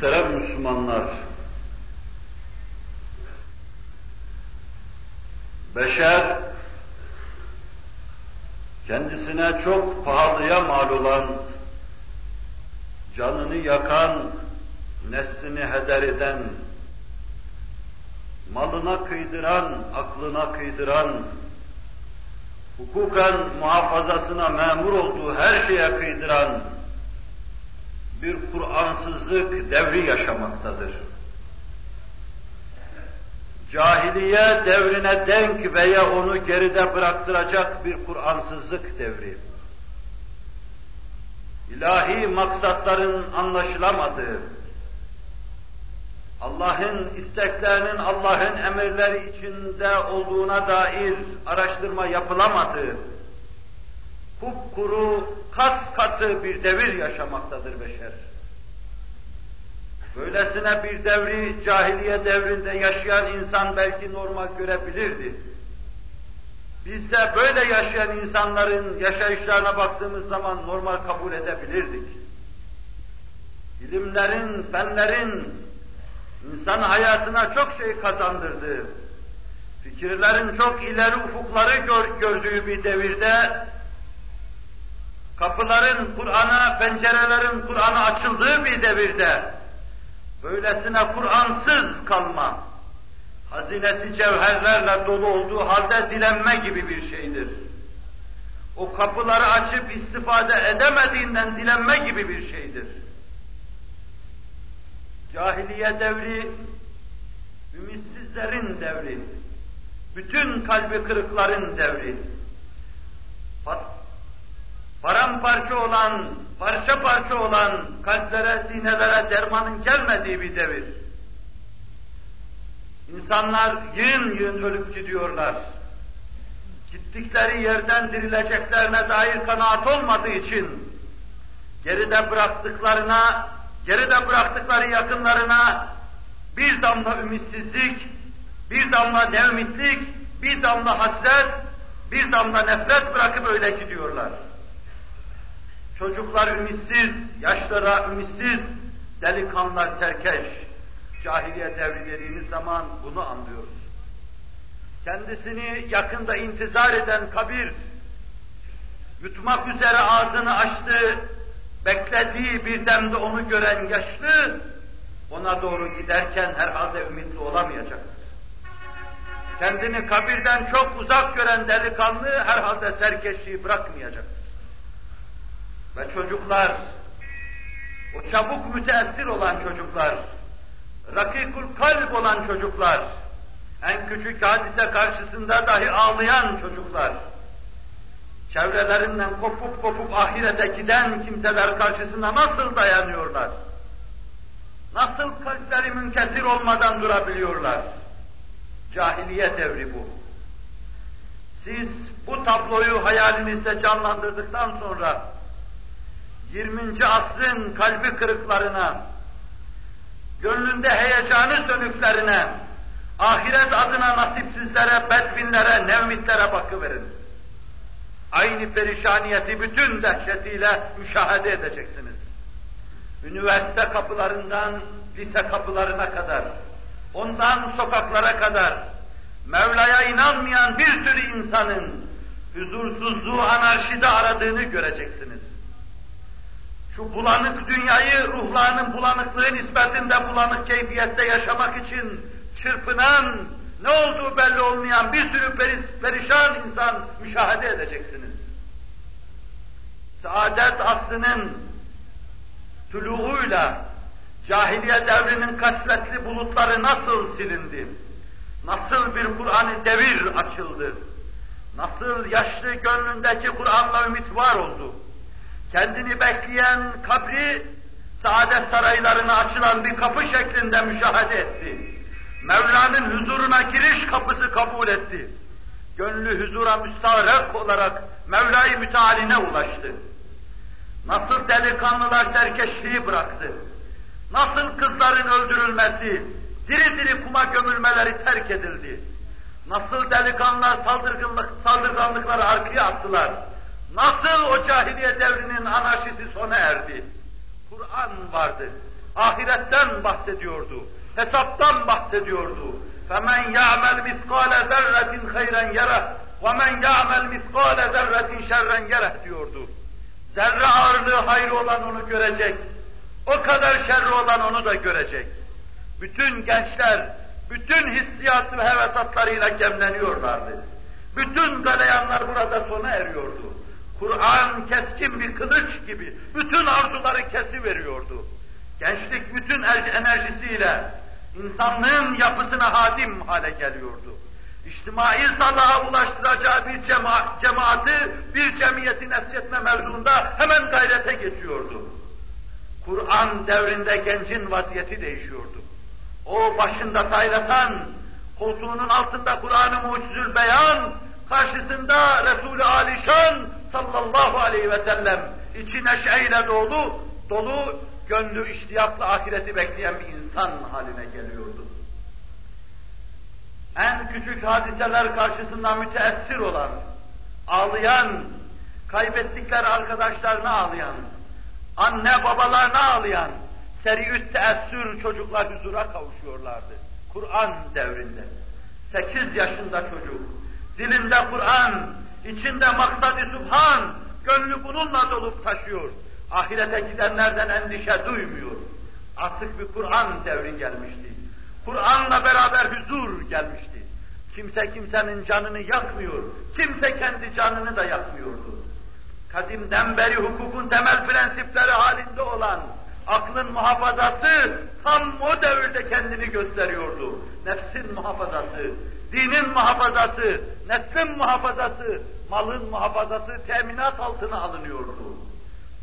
Muhterem Müslümanlar, beşer kendisine çok pahalıya mal olan, canını yakan, neslini heder eden, malına kıydıran, aklına kıydıran, hukuken muhafazasına memur olduğu her şeye kıydıran bir Kur'ansızlık devri yaşamaktadır. Cahiliye devrine denk veya onu geride bıraktıracak bir Kur'ansızlık devri. İlahi maksatların anlaşılamadığı, Allah'ın isteklerinin Allah'ın emirleri içinde olduğuna dair araştırma yapılamadığı, kupkuru, kas katı bir devir yaşamaktadır beşer. Böylesine bir devri cahiliye devrinde yaşayan insan belki normal görebilirdi. Biz de böyle yaşayan insanların yaşayışlarına baktığımız zaman normal kabul edebilirdik. İlimlerin, fenlerin insan hayatına çok şey kazandırdığı, fikirlerin çok ileri ufukları gör, gördüğü bir devirde kapıların Kur'an'a, pencerelerin Kur'an'a açıldığı bir devirde böylesine Kur'ansız kalma, hazinesi cevherlerle dolu olduğu halde dilenme gibi bir şeydir. O kapıları açıp istifade edemediğinden dilenme gibi bir şeydir. Cahiliye devri, ümitsizlerin devri, bütün kalbi kırıkların devri, paramparça olan, parça parça olan kalplere, sinelere dermanın gelmediği bir devir. İnsanlar yığın yığın ölüp gidiyorlar. Gittikleri yerden dirileceklerine dair kanaat olmadığı için geride bıraktıklarına, geride bıraktıkları yakınlarına bir damla ümitsizlik, bir damla nevmitlik, bir damla hasret, bir damla nefret bırakıp öyle gidiyorlar. Çocuklar ümitsiz, yaşlara ümitsiz, delikanlılar serkeş. Cahiliye devri dediğimiz zaman bunu anlıyoruz. Kendisini yakında intizar eden kabir, yutmak üzere ağzını açtı, beklediği bir demde onu gören yaşlı, ona doğru giderken herhalde ümitli olamayacaktır. Kendini kabirden çok uzak gören delikanlı herhalde serkeşliği bırakmayacaktır. Ve çocuklar, o çabuk müteessir olan çocuklar, rakikul kalp olan çocuklar, en küçük hadise karşısında dahi ağlayan çocuklar, çevrelerinden kopup kopup ahirete giden kimseler karşısında nasıl dayanıyorlar? Nasıl kalpleri münkesir olmadan durabiliyorlar? Cahiliye devri bu. Siz bu tabloyu hayalinizde canlandırdıktan sonra 20. asrın kalbi kırıklarına, gönlünde heyecanı sönüklerine, ahiret adına nasipsizlere, bedbinlere, nevmitlere bakıverin. Aynı perişaniyeti bütün dehşetiyle müşahede edeceksiniz. Üniversite kapılarından lise kapılarına kadar, ondan sokaklara kadar, Mevla'ya inanmayan bir sürü insanın huzursuzluğu anarşide aradığını göreceksiniz şu bulanık dünyayı ruhlarının bulanıklığı nispetinde bulanık keyfiyette yaşamak için çırpınan, ne olduğu belli olmayan bir sürü peris, perişan insan müşahede edeceksiniz. Saadet aslının tuluğuyla cahiliye devrinin kasvetli bulutları nasıl silindi? Nasıl bir Kur'an-ı devir açıldı? Nasıl yaşlı gönlündeki Kur'an'la ümit var oldu? Kendini bekleyen kabri saadet saraylarına açılan bir kapı şeklinde müşahede etti. Mevla'nın huzuruna giriş kapısı kabul etti. Gönlü huzura müstarak olarak Mevla-i Mütealine ulaştı. Nasıl delikanlılar serkeşliği bıraktı. Nasıl kızların öldürülmesi, diri diri kuma gömülmeleri terk edildi. Nasıl delikanlılar saldırganlık, saldırganlıkları arkaya attılar Nasıl o cahiliye devrinin anarşisi sona erdi? Kur'an vardı. Ahiretten bahsediyordu. Hesaptan bahsediyordu. فَمَنْ يَعْمَلْ مِثْقَالَ ذَرَّةٍ خَيْرًا يَرَهُ وَمَنْ يَعْمَلْ مِثْقَالَ ذَرَّةٍ شَرًّا يَرَهُ diyordu. Zerre ağırlığı hayrı olan onu görecek. O kadar şerri olan onu da görecek. Bütün gençler, bütün hissiyat ve hevesatlarıyla gemleniyorlardı. Bütün galeyanlar burada sona eriyordu. Kur'an keskin bir kılıç gibi bütün arzuları kesi veriyordu. Gençlik bütün enerjisiyle insanlığın yapısına hadim hale geliyordu. İçtimai salaha ulaştıracağı bir cema cemaati, bir cemiyeti nefsetme mevzuunda hemen gayrete geçiyordu. Kur'an devrinde gencin vaziyeti değişiyordu. O başında taylasan, koltuğunun altında Kur'an-ı Mucizül Beyan, karşısında Resul-i Alişan sallallahu aleyhi ve sellem içi neşeyle dolu, dolu, gönlü iştiyakla ahireti bekleyen bir insan haline geliyordu. En küçük hadiseler karşısında müteessir olan, ağlayan, kaybettikleri arkadaşlarına ağlayan, anne babalarına ağlayan, seriüt teessür çocuklar huzura kavuşuyorlardı. Kur'an devrinde. Sekiz yaşında çocuk, dilinde Kur'an, içinde maksad-ı subhan, gönlü bununla dolup taşıyor. Ahirete gidenlerden endişe duymuyor. Artık bir Kur'an devri gelmişti. Kur'an'la beraber huzur gelmişti. Kimse kimsenin canını yakmıyor. Kimse kendi canını da yakmıyordu. Kadimden beri hukukun temel prensipleri halinde olan aklın muhafazası tam o devirde kendini gösteriyordu. Nefsin muhafazası, dinin muhafazası, neslin muhafazası, malın muhafazası teminat altına alınıyordu.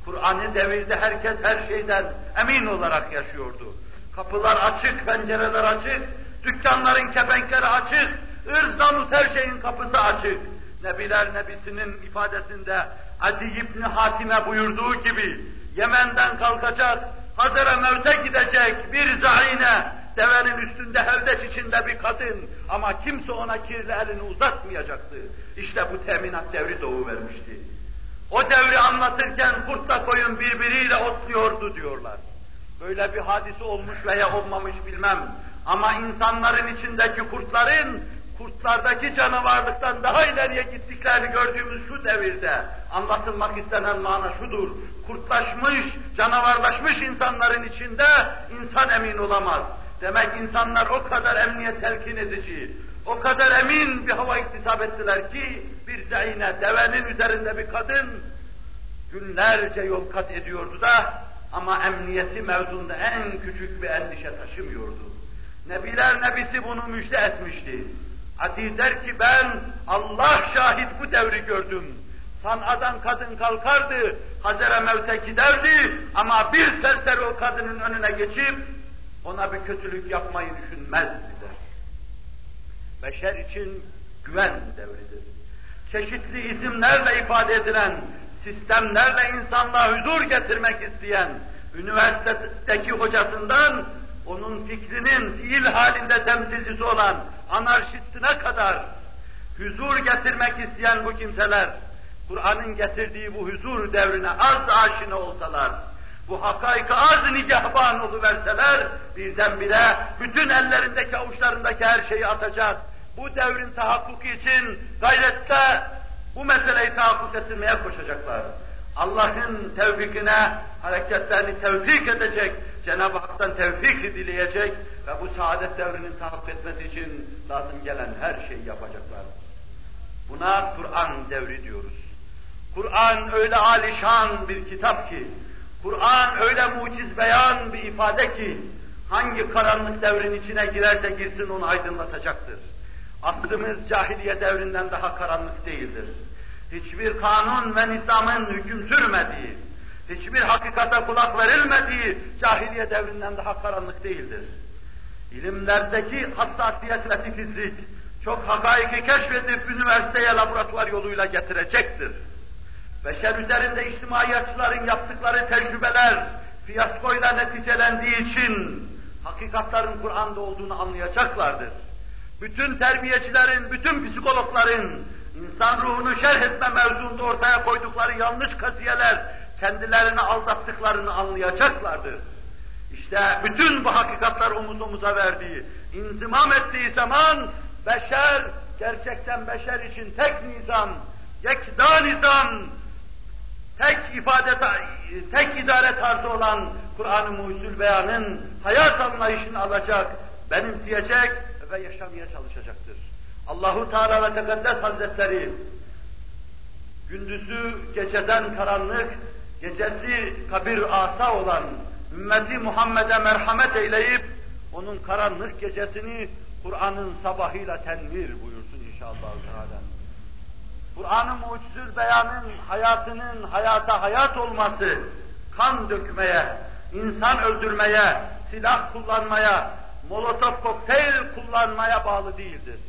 Kur'an'ı devirde herkes her şeyden emin olarak yaşıyordu. Kapılar açık, pencereler açık, dükkanların kepenkleri açık, ırz namus her şeyin kapısı açık. Nebiler Nebisi'nin ifadesinde Adi İbni Hatim'e buyurduğu gibi Yemen'den kalkacak, Hazara Mevt'e gidecek bir zahine, devenin üstünde hevdeç içinde bir kadın ama kimse ona kirli elini uzatmayacaktı. İşte bu teminat devri doğu vermişti. O devri anlatırken kurtla koyun birbiriyle otluyordu diyorlar. Böyle bir hadise olmuş veya olmamış bilmem. Ama insanların içindeki kurtların kurtlardaki canavarlıktan daha ileriye gittiklerini gördüğümüz şu devirde anlatılmak istenen mana şudur. Kurtlaşmış, canavarlaşmış insanların içinde insan emin olamaz. Demek insanlar o kadar emniyet telkin edici, o kadar emin bir hava iktisap ettiler ki bir zeyne, devenin üzerinde bir kadın günlerce yol kat ediyordu da ama emniyeti mevzunda en küçük bir endişe taşımıyordu. Nebiler nebisi bunu müjde etmişti. Ati der ki ben Allah şahit bu devri gördüm. San'adan kadın kalkardı, Hazere Mevt'e giderdi ama bir serseri o kadının önüne geçip ona bir kötülük yapmayı düşünmezdi der. Beşer için güven devridir. Çeşitli isimlerle ifade edilen, sistemlerle insanlığa huzur getirmek isteyen, üniversitedeki hocasından onun fikrinin fiil halinde temsilcisi olan anarşistine kadar huzur getirmek isteyen bu kimseler, Kur'an'ın getirdiği bu huzur devrine az aşina olsalar, bu hakaika az nigahban verseler, birdenbire bütün ellerindeki avuçlarındaki her şeyi atacak, bu devrin tahakkuku için gayrette bu meseleyi tahakkuk ettirmeye koşacaklar. Allah'ın tevfikine hareketlerini tevfik edecek, Cenab-ı Hak'tan tevfik dileyecek ve bu saadet devrinin tahakkuk etmesi için lazım gelen her şeyi yapacaklar. Buna Kur'an devri diyoruz. Kur'an öyle alişan bir kitap ki, Kur'an öyle muciz beyan bir ifade ki, hangi karanlık devrin içine girerse girsin onu aydınlatacaktır. Asrımız cahiliye devrinden daha karanlık değildir. Hiçbir kanun ve nizamın hüküm sürmediği, hiçbir hakikate kulak verilmediği cahiliye devrinden daha karanlık değildir. İlimlerdeki hassasiyet ve titizlik çok hakaiki keşfedip üniversiteye laboratuvar yoluyla getirecektir. Beşer üzerinde içtimaiyatçıların yaptıkları tecrübeler fiyaskoyla neticelendiği için hakikatların Kur'an'da olduğunu anlayacaklardır. Bütün terbiyecilerin, bütün psikologların insan ruhunu şerh etme mevzunda ortaya koydukları yanlış kasiyeler kendilerini aldattıklarını anlayacaklardır. İşte bütün bu hakikatler omuz omuza verdiği, inzimam ettiği zaman beşer, gerçekten beşer için tek nizam, yekda nizam, tek ifade, tek idare tarzı olan Kur'an-ı Muhyüzül Beyan'ın hayat anlayışını alacak, benimseyecek ve yaşamaya çalışacaktır. Allahu Teala ve Tekaddes Hazretleri gündüzü geceden karanlık, gecesi kabir asa olan ümmeti Muhammed'e merhamet eyleyip onun karanlık gecesini Kur'an'ın sabahıyla tenvir buyursun inşallah. Kur'an-ı mucizül beyanın hayatının hayata hayat olması, kan dökmeye, insan öldürmeye, silah kullanmaya, molotof kokteyl kullanmaya bağlı değildir.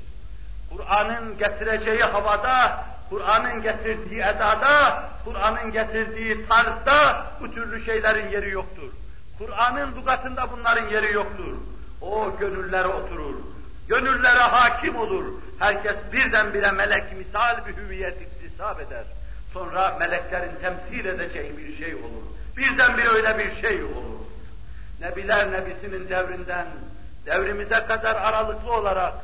Kur'an'ın getireceği havada, Kur'an'ın getirdiği edada, Kur'an'ın getirdiği tarzda bu türlü şeylerin yeri yoktur. Kur'an'ın lugatında bunların yeri yoktur. O gönüllere oturur. Gönüllere hakim olur. Herkes birdenbire melek misal bir hüviyet iktisap eder. Sonra meleklerin temsil edeceği bir şey olur. Birdenbire öyle bir şey olur. Nebiler Nebisi'nin devrinden devrimize kadar aralıklı olarak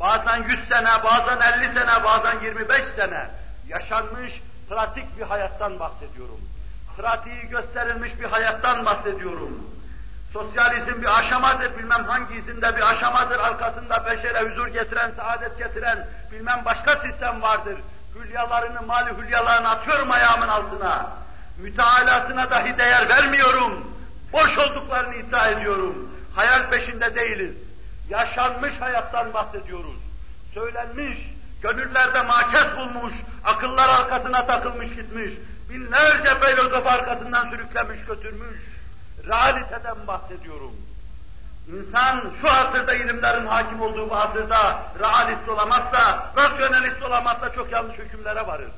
bazen 100 sene, bazen 50 sene, bazen 25 sene yaşanmış pratik bir hayattan bahsediyorum. Pratiği gösterilmiş bir hayattan bahsediyorum. Sosyalizm bir aşamadır, bilmem hangi isimde bir aşamadır, arkasında beşere huzur getiren, saadet getiren, bilmem başka sistem vardır. Hülyalarını, mali hülyalarını atıyorum ayağımın altına. Mütealasına dahi değer vermiyorum. Boş olduklarını iddia ediyorum. Hayal peşinde değiliz. Yaşanmış hayattan bahsediyoruz. Söylenmiş, gönüllerde makes bulmuş, akıllar arkasına takılmış gitmiş, binlerce filozof arkasından sürüklemiş götürmüş realiteden bahsediyorum. İnsan şu asırda ilimlerin hakim olduğu bu asırda realist olamazsa, rasyonelist olamazsa çok yanlış hükümlere varır.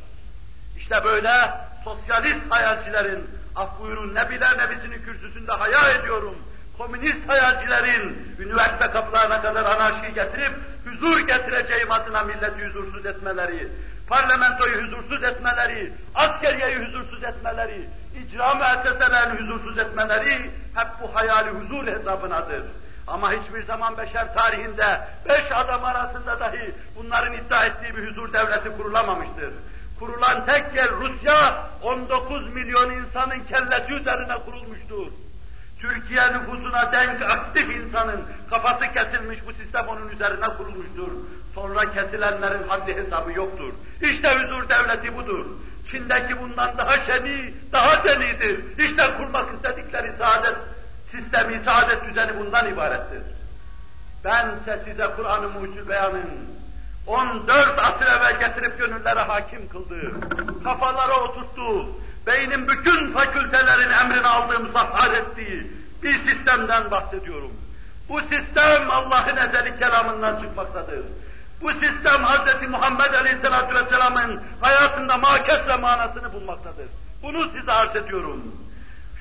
İşte böyle sosyalist hayalcilerin, af buyurun ne bilen nebisinin kürsüsünde hayal ediyorum, komünist hayalcilerin üniversite kapılarına kadar anarşiyi getirip huzur getireceğim adına milleti huzursuz etmeleri, parlamentoyu huzursuz etmeleri, askeriyeyi huzursuz etmeleri, icra müesseselerini huzursuz etmeleri hep bu hayali huzur hesabınadır. Ama hiçbir zaman beşer tarihinde beş adam arasında dahi bunların iddia ettiği bir huzur devleti kurulamamıştır. Kurulan tek yer Rusya, 19 milyon insanın kellesi üzerine kurulmuştur. Türkiye nüfusuna denk aktif insanın kafası kesilmiş bu sistem onun üzerine kurulmuştur. Sonra kesilenlerin haddi hesabı yoktur. İşte huzur devleti budur. Çin'deki bundan daha şeni, daha delidir. İşte kurmak istedikleri saadet sistemi, saadet düzeni bundan ibarettir. Bense size Kur'an-ı Mucizül Beyan'ın 14 asır evvel getirip gönüllere hakim kıldığı, kafalara oturttuğu, beynin bütün fakültelerin emrini aldığı, musahhar ettiği bir sistemden bahsediyorum. Bu sistem Allah'ın ezeli kelamından çıkmaktadır. Bu sistem Hz. Muhammed Aleyhisselatü Vesselam'ın hayatında makesle manasını bulmaktadır. Bunu size arz ediyorum.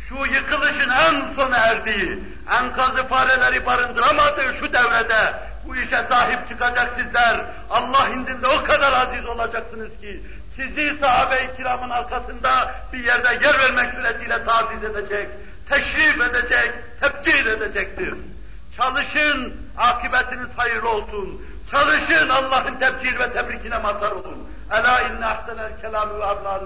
Şu yıkılışın en sona erdiği, enkazı fareleri barındıramadığı şu devrede bu işe sahip çıkacak sizler, Allah indinde o kadar aziz olacaksınız ki, sizi sahabe-i kiramın arkasında bir yerde yer vermek suretiyle taziz edecek, teşrif edecek, tebcil edecektir. Çalışın, akıbetiniz hayırlı olsun. Çalışın Allah'ın tebcil ve tebrikine mazhar olun. Ela inne ahsenel kelamü ve ablan.